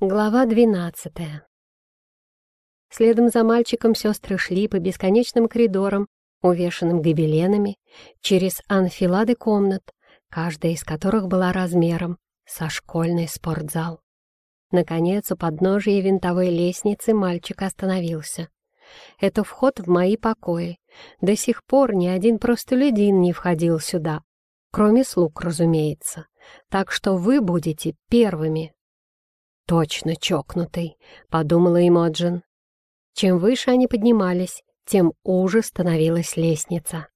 Глава двенадцатая. Следом за мальчиком сестры шли по бесконечным коридорам, увешанным гобеленами, через анфилады комнат, каждая из которых была размером со школьный спортзал. Наконец, у подножия винтовой лестницы мальчик остановился. Это вход в мои покои. До сих пор ни один простолюдин не входил сюда, кроме слуг, разумеется. Так что вы будете первыми. «Точно чокнутый», — подумала Эмоджин. Чем выше они поднимались, тем уже становилась лестница.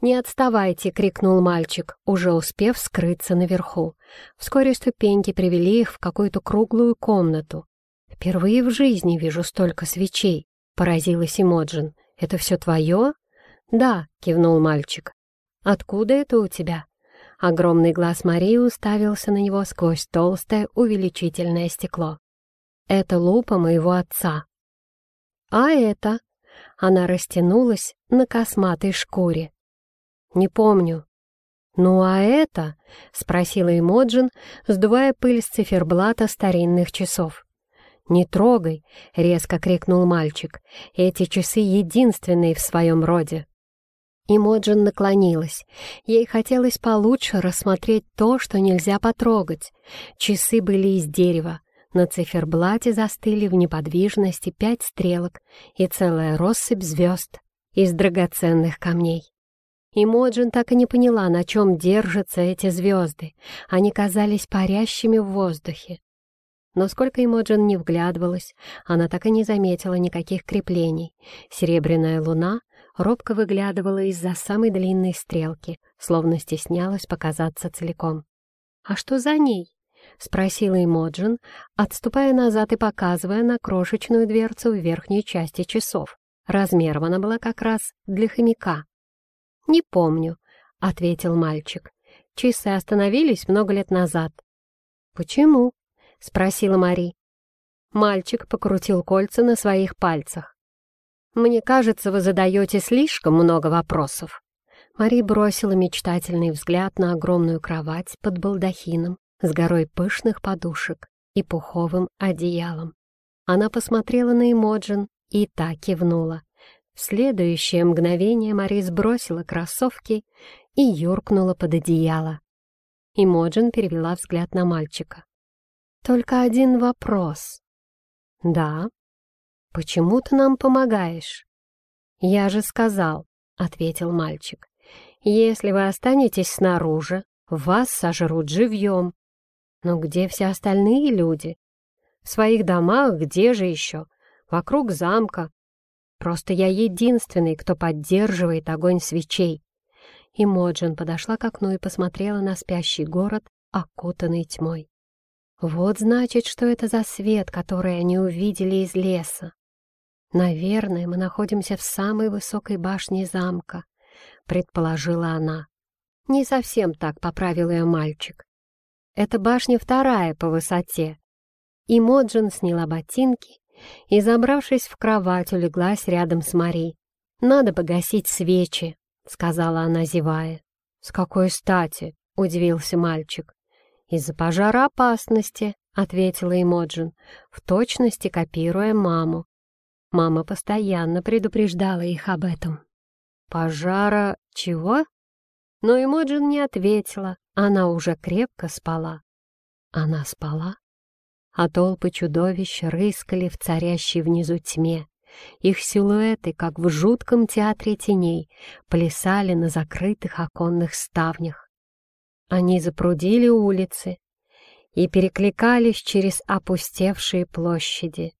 «Не отставайте!» — крикнул мальчик, уже успев скрыться наверху. Вскоре ступеньки привели их в какую-то круглую комнату. «Впервые в жизни вижу столько свечей», — поразилась Эмоджин. «Это все твое?» «Да», — кивнул мальчик. «Откуда это у тебя?» Огромный глаз Марии уставился на него сквозь толстое увеличительное стекло. «Это лупа моего отца». «А это?» Она растянулась на косматой шкуре. «Не помню». «Ну а это?» — спросила Эмоджин, сдувая пыль с циферблата старинных часов. «Не трогай!» — резко крикнул мальчик. «Эти часы единственные в своем роде». Имоджин наклонилась. Ей хотелось получше рассмотреть то, что нельзя потрогать. Часы были из дерева. На циферблате застыли в неподвижности пять стрелок и целая россыпь звезд из драгоценных камней. Имоджин так и не поняла, на чем держатся эти звезды. Они казались парящими в воздухе. Но сколько Имоджин не вглядывалась, она так и не заметила никаких креплений. Серебряная луна робко выглядывала из-за самой длинной стрелки, словно стеснялась показаться целиком. «А что за ней?» — спросила Эмоджин, отступая назад и показывая на крошечную дверцу в верхней части часов. Размером она была как раз для хомяка. «Не помню», — ответил мальчик. «Часы остановились много лет назад». «Почему?» — спросила Мари. Мальчик покрутил кольца на своих пальцах. «Мне кажется, вы задаете слишком много вопросов». Мари бросила мечтательный взгляд на огромную кровать под балдахином с горой пышных подушек и пуховым одеялом. Она посмотрела на Эмоджин и так кивнула. В следующее мгновение Мари сбросила кроссовки и юркнула под одеяло. Эмоджин перевела взгляд на мальчика. «Только один вопрос». «Да», «Почему ты нам помогаешь?» «Я же сказал», — ответил мальчик. «Если вы останетесь снаружи, вас сожрут живьем. Но где все остальные люди? В своих домах где же еще? Вокруг замка. Просто я единственный, кто поддерживает огонь свечей». И Моджин подошла к окну и посмотрела на спящий город, окутанный тьмой. Вот значит, что это за свет, который они увидели из леса. «Наверное, мы находимся в самой высокой башне замка», — предположила она. «Не совсем так», — поправил ее мальчик. «Это башня вторая по высоте». И Моджин сняла ботинки и, забравшись в кровать, улеглась рядом с Мари. «Надо погасить свечи», — сказала она, зевая. «С какой стати?» — удивился мальчик. «Из-за пожара опасности», — ответила Эмоджин, в точности копируя маму. Мама постоянно предупреждала их об этом. «Пожара чего?» Но Эмоджин не ответила, она уже крепко спала. Она спала, а толпы чудовищ рыскали в царящей внизу тьме. Их силуэты, как в жутком театре теней, плясали на закрытых оконных ставнях. Они запрудили улицы и перекликались через опустевшие площади.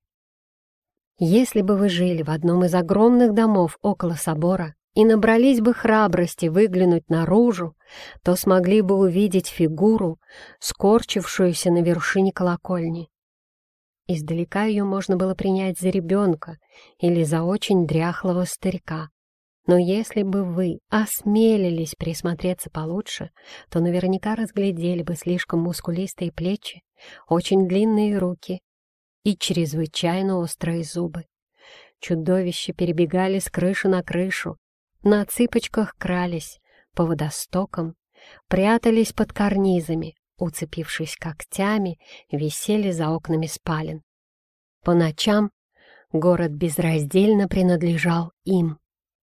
Если бы вы жили в одном из огромных домов около собора и набрались бы храбрости выглянуть наружу, то смогли бы увидеть фигуру, скорчившуюся на вершине колокольни. Издалека ее можно было принять за ребенка или за очень дряхлого старика. Но если бы вы осмелились присмотреться получше, то наверняка разглядели бы слишком мускулистые плечи, очень длинные руки и чрезвычайно острые зубы. Чудовища перебегали с крыши на крышу, на цыпочках крались по водостокам, прятались под карнизами, уцепившись когтями, висели за окнами спален. По ночам город безраздельно принадлежал им.